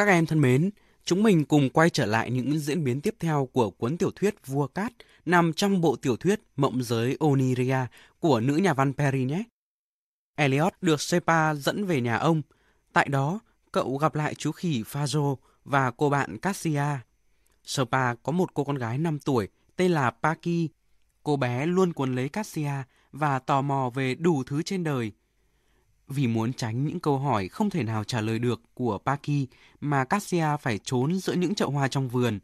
Các em thân mến, chúng mình cùng quay trở lại những diễn biến tiếp theo của cuốn tiểu thuyết Vua Cát nằm trong bộ tiểu thuyết Mộng giới Oniria của nữ nhà văn Perry nhé. Elliot được Sepa dẫn về nhà ông. Tại đó, cậu gặp lại chú khỉ Fazo và cô bạn Cassia. Sepa có một cô con gái 5 tuổi tên là Paki. Cô bé luôn cuốn lấy Cassia và tò mò về đủ thứ trên đời. Vì muốn tránh những câu hỏi không thể nào trả lời được của Paki mà Cassia phải trốn giữa những chậu hoa trong vườn.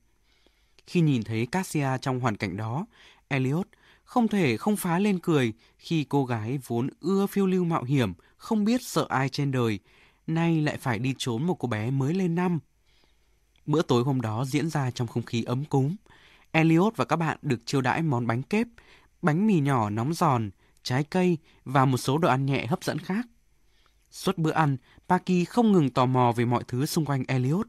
Khi nhìn thấy Cassia trong hoàn cảnh đó, Elliot không thể không phá lên cười khi cô gái vốn ưa phiêu lưu mạo hiểm, không biết sợ ai trên đời, nay lại phải đi trốn một cô bé mới lên năm. Bữa tối hôm đó diễn ra trong không khí ấm cúng. Elliot và các bạn được chiêu đãi món bánh kép, bánh mì nhỏ nóng giòn, trái cây và một số đồ ăn nhẹ hấp dẫn khác. Suốt bữa ăn, Paki không ngừng tò mò về mọi thứ xung quanh Elliot.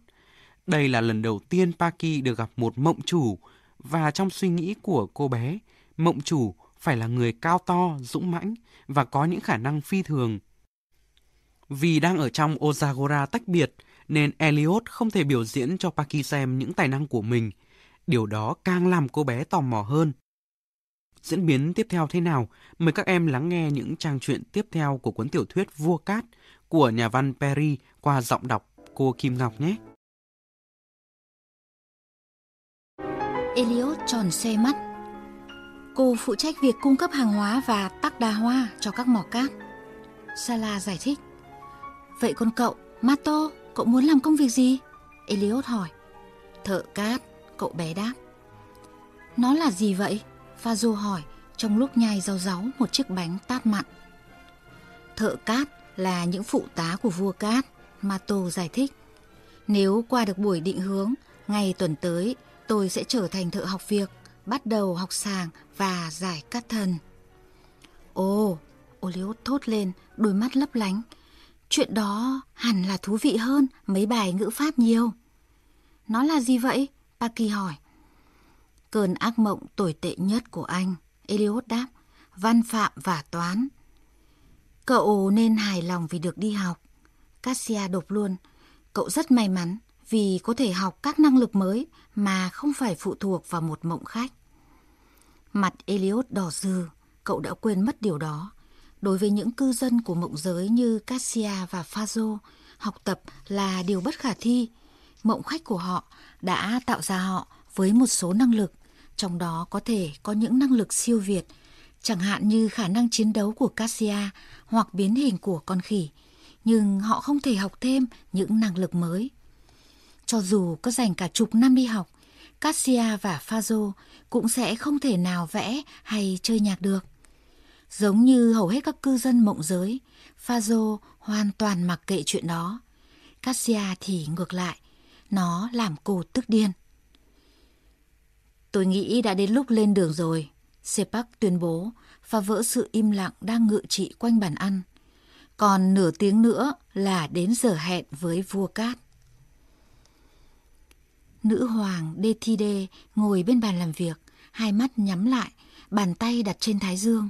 Đây là lần đầu tiên Paki được gặp một mộng chủ, và trong suy nghĩ của cô bé, mộng chủ phải là người cao to, dũng mãnh và có những khả năng phi thường. Vì đang ở trong Ozagora tách biệt, nên Elliot không thể biểu diễn cho Paki xem những tài năng của mình. Điều đó càng làm cô bé tò mò hơn. Diễn biến tiếp theo thế nào? Mời các em lắng nghe những trang truyện tiếp theo của cuốn tiểu thuyết Vua Cát của nhà văn Perry qua giọng đọc cô Kim Ngọc nhé. Elliot tròn xe mắt. Cô phụ trách việc cung cấp hàng hóa và tắc đà hoa cho các mỏ cát. Sala giải thích. Vậy con cậu, Mato, cậu muốn làm công việc gì? Elliot hỏi. Thợ cát, cậu bé đáp. Nó là gì vậy? Fazo hỏi trong lúc nhai rau ráu một chiếc bánh tát mặn. Thợ cát là những phụ tá của vua cát, Mato giải thích. Nếu qua được buổi định hướng, ngày tuần tới tôi sẽ trở thành thợ học việc, bắt đầu học sàng và giải cát thần. Ồ, Oliot thốt lên, đôi mắt lấp lánh. Chuyện đó hẳn là thú vị hơn mấy bài ngữ pháp nhiều. Nó là gì vậy? Paki hỏi. Cơn ác mộng tồi tệ nhất của anh, Eliot đáp, văn phạm và toán. Cậu nên hài lòng vì được đi học. Cassia đột luôn, cậu rất may mắn vì có thể học các năng lực mới mà không phải phụ thuộc vào một mộng khách. Mặt Eliot đỏ dư, cậu đã quên mất điều đó. Đối với những cư dân của mộng giới như Cassia và Fazo, học tập là điều bất khả thi. Mộng khách của họ đã tạo ra họ với một số năng lực, trong đó có thể có những năng lực siêu việt, chẳng hạn như khả năng chiến đấu của Cassia hoặc biến hình của con khỉ, nhưng họ không thể học thêm những năng lực mới. Cho dù có dành cả chục năm đi học, Cassia và Fazo cũng sẽ không thể nào vẽ hay chơi nhạc được. Giống như hầu hết các cư dân mộng giới, Fazo hoàn toàn mặc kệ chuyện đó. Cassia thì ngược lại, nó làm cô tức điên. Tôi nghĩ đã đến lúc lên đường rồi, Sepak tuyên bố, phá vỡ sự im lặng đang ngự trị quanh bàn ăn. Còn nửa tiếng nữa là đến giờ hẹn với vua cát. Nữ hoàng Đê ngồi bên bàn làm việc, hai mắt nhắm lại, bàn tay đặt trên thái dương.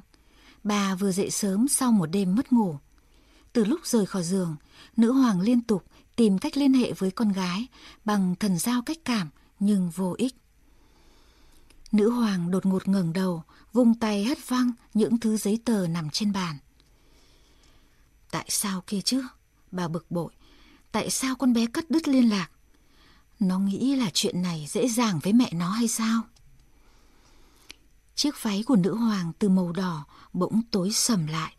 Bà vừa dậy sớm sau một đêm mất ngủ. Từ lúc rời khỏi giường, nữ hoàng liên tục tìm cách liên hệ với con gái bằng thần giao cách cảm nhưng vô ích. Nữ hoàng đột ngột ngẩng đầu, vung tay hất văng những thứ giấy tờ nằm trên bàn. Tại sao kia chứ? Bà bực bội. Tại sao con bé cắt đứt liên lạc? Nó nghĩ là chuyện này dễ dàng với mẹ nó hay sao? Chiếc váy của nữ hoàng từ màu đỏ bỗng tối sầm lại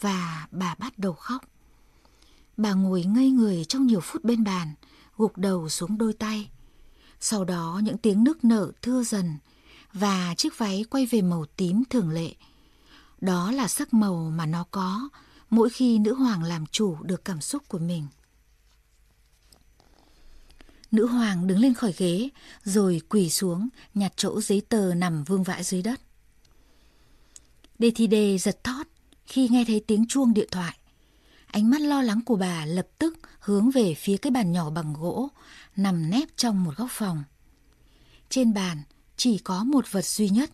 và bà bắt đầu khóc. Bà ngồi ngây người trong nhiều phút bên bàn, gục đầu xuống đôi tay. Sau đó những tiếng nước nở thưa dần và chiếc váy quay về màu tím thường lệ. Đó là sắc màu mà nó có mỗi khi nữ hoàng làm chủ được cảm xúc của mình. Nữ hoàng đứng lên khỏi ghế, rồi quỳ xuống, nhặt chỗ giấy tờ nằm vương vãi dưới đất. Đê Thi Đê giật thót khi nghe thấy tiếng chuông điện thoại. Ánh mắt lo lắng của bà lập tức hướng về phía cái bàn nhỏ bằng gỗ, nằm nép trong một góc phòng. Trên bàn chỉ có một vật duy nhất,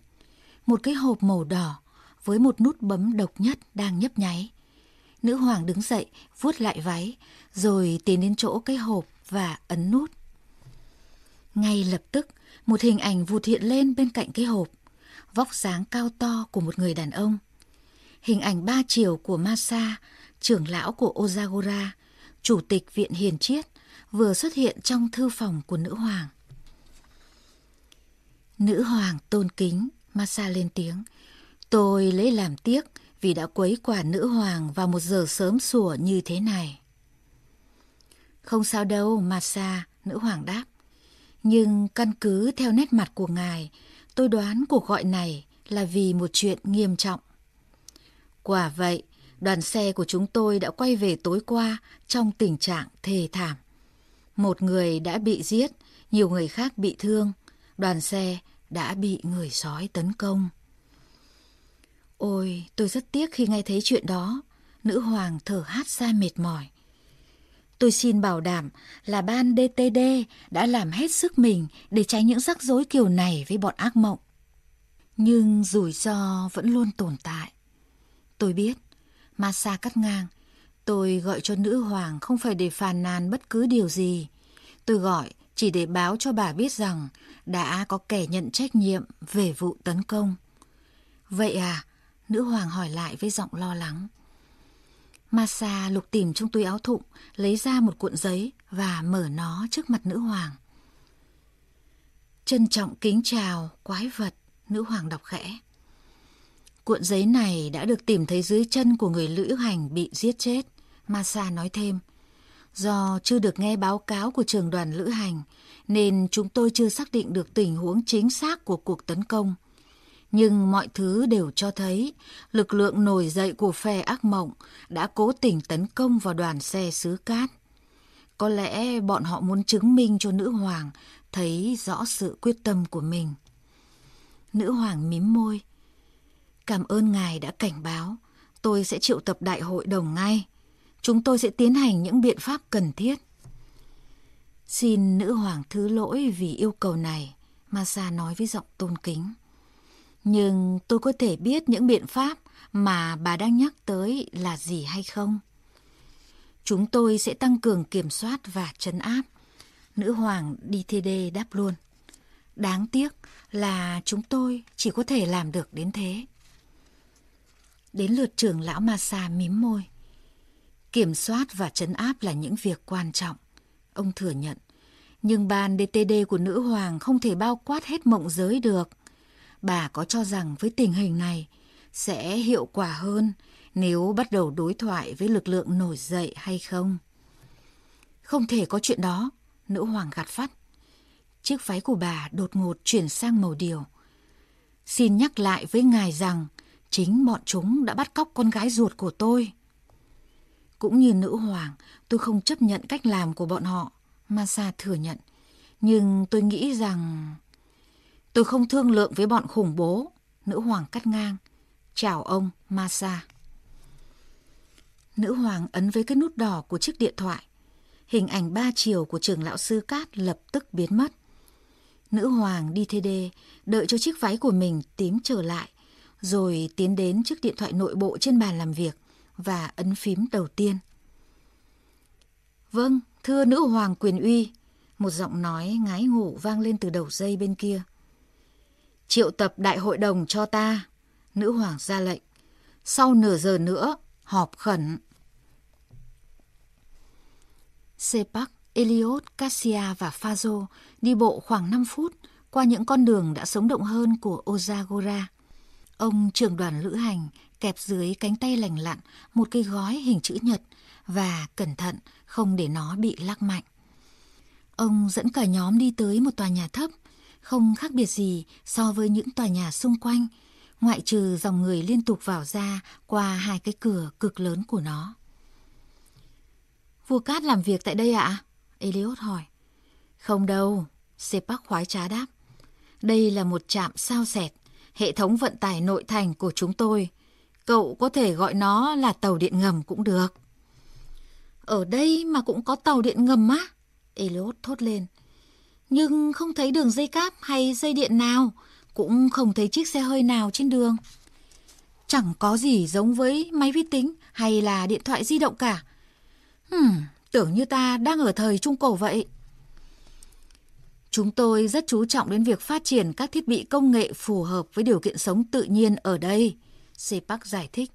một cái hộp màu đỏ với một nút bấm độc nhất đang nhấp nháy. Nữ hoàng đứng dậy, vuốt lại váy, rồi tiến đến chỗ cái hộp và ấn nút. Ngay lập tức, một hình ảnh vụt hiện lên bên cạnh cái hộp, vóc dáng cao to của một người đàn ông. Hình ảnh ba chiều của Masa, trưởng lão của Ozagora, chủ tịch viện hiền triết, vừa xuất hiện trong thư phòng của nữ hoàng. Nữ hoàng tôn kính, Masa lên tiếng. Tôi lấy làm tiếc vì đã quấy quả nữ hoàng vào một giờ sớm sủa như thế này. Không sao đâu, Masa, nữ hoàng đáp. Nhưng căn cứ theo nét mặt của ngài, tôi đoán cuộc gọi này là vì một chuyện nghiêm trọng. Quả vậy, đoàn xe của chúng tôi đã quay về tối qua trong tình trạng thề thảm. Một người đã bị giết, nhiều người khác bị thương. Đoàn xe đã bị người sói tấn công. Ôi, tôi rất tiếc khi nghe thấy chuyện đó. Nữ hoàng thở hát ra mệt mỏi. Tôi xin bảo đảm là ban DTD đã làm hết sức mình để tránh những rắc rối kiểu này với bọn ác mộng. Nhưng rủi ro vẫn luôn tồn tại. Tôi biết, Masa cắt ngang. Tôi gọi cho nữ hoàng không phải để phàn nàn bất cứ điều gì. Tôi gọi chỉ để báo cho bà biết rằng đã có kẻ nhận trách nhiệm về vụ tấn công. Vậy à? Nữ hoàng hỏi lại với giọng lo lắng. Masa lục tìm trong túi áo thụng, lấy ra một cuộn giấy và mở nó trước mặt nữ hoàng. Trân trọng kính chào, quái vật, nữ hoàng đọc khẽ. Cuộn giấy này đã được tìm thấy dưới chân của người lữ hành bị giết chết, Masa nói thêm. Do chưa được nghe báo cáo của trường đoàn lữ hành, nên chúng tôi chưa xác định được tình huống chính xác của cuộc tấn công. Nhưng mọi thứ đều cho thấy lực lượng nổi dậy của phe ác mộng đã cố tình tấn công vào đoàn xe xứ cát. Có lẽ bọn họ muốn chứng minh cho nữ hoàng thấy rõ sự quyết tâm của mình. Nữ hoàng mím môi. Cảm ơn ngài đã cảnh báo. Tôi sẽ triệu tập đại hội đồng ngay. Chúng tôi sẽ tiến hành những biện pháp cần thiết. Xin nữ hoàng thứ lỗi vì yêu cầu này, Masa nói với giọng tôn kính. Nhưng tôi có thể biết những biện pháp mà bà đang nhắc tới là gì hay không? Chúng tôi sẽ tăng cường kiểm soát và trấn áp. Nữ hoàng DTD đáp luôn. Đáng tiếc là chúng tôi chỉ có thể làm được đến thế. Đến lượt trưởng lão Masa mím môi. Kiểm soát và trấn áp là những việc quan trọng. Ông thừa nhận. Nhưng ban DTD của nữ hoàng không thể bao quát hết mộng giới được. Bà có cho rằng với tình hình này sẽ hiệu quả hơn nếu bắt đầu đối thoại với lực lượng nổi dậy hay không? Không thể có chuyện đó, nữ hoàng gạt phát. Chiếc váy của bà đột ngột chuyển sang màu điều. Xin nhắc lại với ngài rằng chính bọn chúng đã bắt cóc con gái ruột của tôi. Cũng như nữ hoàng, tôi không chấp nhận cách làm của bọn họ. Masa thừa nhận. Nhưng tôi nghĩ rằng... Tôi không thương lượng với bọn khủng bố. Nữ hoàng cắt ngang. Chào ông, Masa. Nữ hoàng ấn với cái nút đỏ của chiếc điện thoại. Hình ảnh ba chiều của trường lão sư cát lập tức biến mất. Nữ hoàng đi thê đê, đợi cho chiếc váy của mình tím trở lại, rồi tiến đến chiếc điện thoại nội bộ trên bàn làm việc và ấn phím đầu tiên. Vâng, thưa nữ hoàng quyền uy, một giọng nói ngái ngủ vang lên từ đầu dây bên kia. Triệu tập đại hội đồng cho ta, nữ hoàng ra lệnh. Sau nửa giờ nữa, họp khẩn. Sepak, Eliot, Cassia và Fazo đi bộ khoảng 5 phút qua những con đường đã sống động hơn của Ozagora. Ông trưởng đoàn lữ hành kẹp dưới cánh tay lành lặn một cái gói hình chữ nhật và cẩn thận không để nó bị lắc mạnh. Ông dẫn cả nhóm đi tới một tòa nhà thấp, không khác biệt gì so với những tòa nhà xung quanh, ngoại trừ dòng người liên tục vào ra qua hai cái cửa cực lớn của nó. Vua Cát làm việc tại đây ạ? À? Eliot hỏi. Không đâu, Sepak khoái trá đáp. Đây là một trạm sao sẹt, hệ thống vận tải nội thành của chúng tôi. Cậu có thể gọi nó là tàu điện ngầm cũng được. Ở đây mà cũng có tàu điện ngầm á? Eliot thốt lên. Nhưng không thấy đường dây cáp hay dây điện nào, cũng không thấy chiếc xe hơi nào trên đường. Chẳng có gì giống với máy vi tính hay là điện thoại di động cả. Hmm, Tưởng như ta đang ở thời Trung Cổ vậy. Chúng tôi rất chú trọng đến việc phát triển các thiết bị công nghệ phù hợp với điều kiện sống tự nhiên ở đây, Sepak giải thích.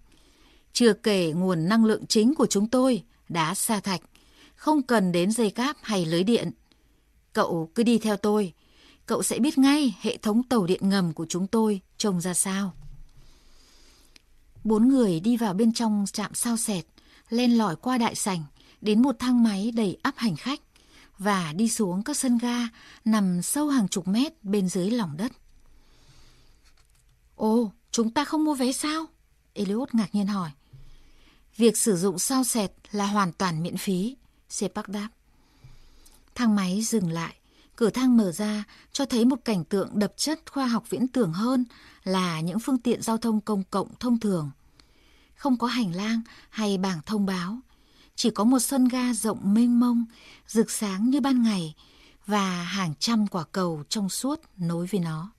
Chưa kể nguồn năng lượng chính của chúng tôi, đá sa thạch, không cần đến dây cáp hay lưới điện. Cậu cứ đi theo tôi, cậu sẽ biết ngay hệ thống tàu điện ngầm của chúng tôi trông ra sao. Bốn người đi vào bên trong trạm sao sẹt, lên lỏi qua đại sảnh, đến một thang máy đầy áp hành khách và đi xuống các sân ga nằm sâu hàng chục mét bên dưới lòng đất. Ồ, chúng ta không mua vé sao? Eliud ngạc nhiên hỏi. Việc sử dụng sao sẹt là hoàn toàn miễn phí, Sepak đáp. Thang máy dừng lại, cửa thang mở ra cho thấy một cảnh tượng đập chất khoa học viễn tưởng hơn là những phương tiện giao thông công cộng thông thường. Không có hành lang hay bảng thông báo, chỉ có một sân ga rộng mênh mông, rực sáng như ban ngày và hàng trăm quả cầu trong suốt nối với nó.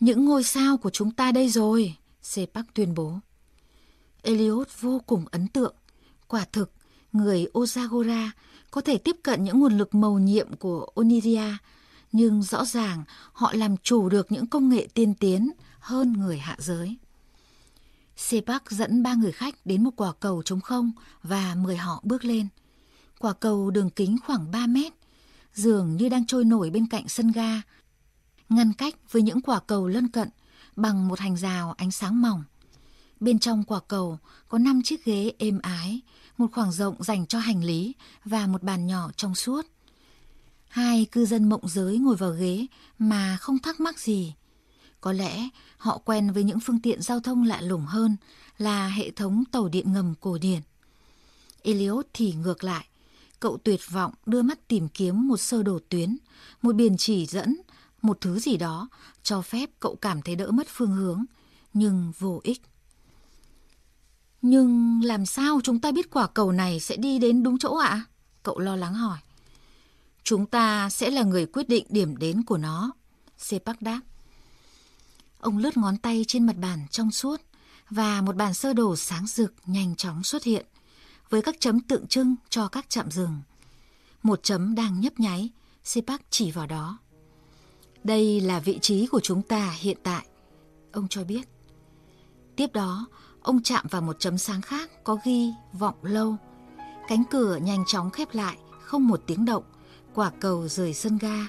Những ngôi sao của chúng ta đây rồi, Sepak tuyên bố. Eliot vô cùng ấn tượng. Quả thực, người Ozagora có thể tiếp cận những nguồn lực màu nhiệm của Oniria, nhưng rõ ràng họ làm chủ được những công nghệ tiên tiến hơn người hạ giới. Sepak dẫn ba người khách đến một quả cầu trống không và mời họ bước lên. Quả cầu đường kính khoảng 3 mét, dường như đang trôi nổi bên cạnh sân ga, ngăn cách với những quả cầu lân cận bằng một hành rào ánh sáng mỏng. Bên trong quả cầu có 5 chiếc ghế êm ái, một khoảng rộng dành cho hành lý và một bàn nhỏ trong suốt. Hai cư dân mộng giới ngồi vào ghế mà không thắc mắc gì. Có lẽ họ quen với những phương tiện giao thông lạ lùng hơn là hệ thống tàu điện ngầm cổ điển. Eliot thì ngược lại, cậu tuyệt vọng đưa mắt tìm kiếm một sơ đồ tuyến, một biển chỉ dẫn, một thứ gì đó cho phép cậu cảm thấy đỡ mất phương hướng, nhưng vô ích. Nhưng làm sao chúng ta biết quả cầu này sẽ đi đến đúng chỗ ạ? Cậu lo lắng hỏi. Chúng ta sẽ là người quyết định điểm đến của nó, Sepak đáp. Ông lướt ngón tay trên mặt bàn trong suốt và một bản sơ đồ sáng rực nhanh chóng xuất hiện với các chấm tượng trưng cho các trạm rừng. Một chấm đang nhấp nháy, Sepak chỉ vào đó. Đây là vị trí của chúng ta hiện tại, ông cho biết. Tiếp đó, ông chạm vào một chấm sáng khác có ghi vọng lâu. Cánh cửa nhanh chóng khép lại, không một tiếng động, quả cầu rời sân ga.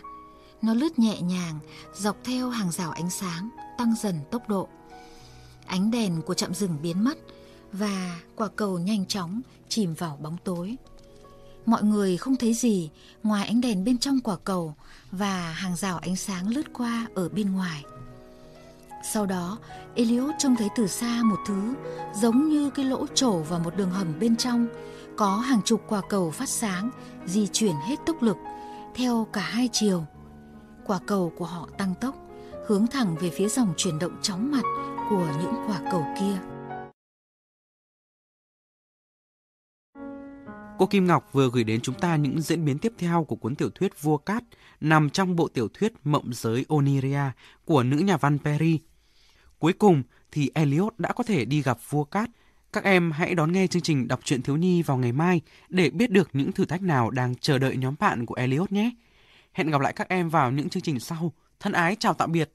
Nó lướt nhẹ nhàng, dọc theo hàng rào ánh sáng, tăng dần tốc độ. Ánh đèn của trạm rừng biến mất và quả cầu nhanh chóng chìm vào bóng tối. Mọi người không thấy gì ngoài ánh đèn bên trong quả cầu và hàng rào ánh sáng lướt qua ở bên ngoài. Sau đó, Elliot trông thấy từ xa một thứ giống như cái lỗ trổ vào một đường hầm bên trong, có hàng chục quả cầu phát sáng di chuyển hết tốc lực theo cả hai chiều. Quả cầu của họ tăng tốc, hướng thẳng về phía dòng chuyển động chóng mặt của những quả cầu kia. Cô Kim Ngọc vừa gửi đến chúng ta những diễn biến tiếp theo của cuốn tiểu thuyết Vua Cát nằm trong bộ tiểu thuyết Mộng giới Oniria của nữ nhà văn Perry. Cuối cùng thì Elliot đã có thể đi gặp vua Cát. Các em hãy đón nghe chương trình đọc truyện thiếu nhi vào ngày mai để biết được những thử thách nào đang chờ đợi nhóm bạn của Elliot nhé. Hẹn gặp lại các em vào những chương trình sau. Thân ái, chào tạm biệt.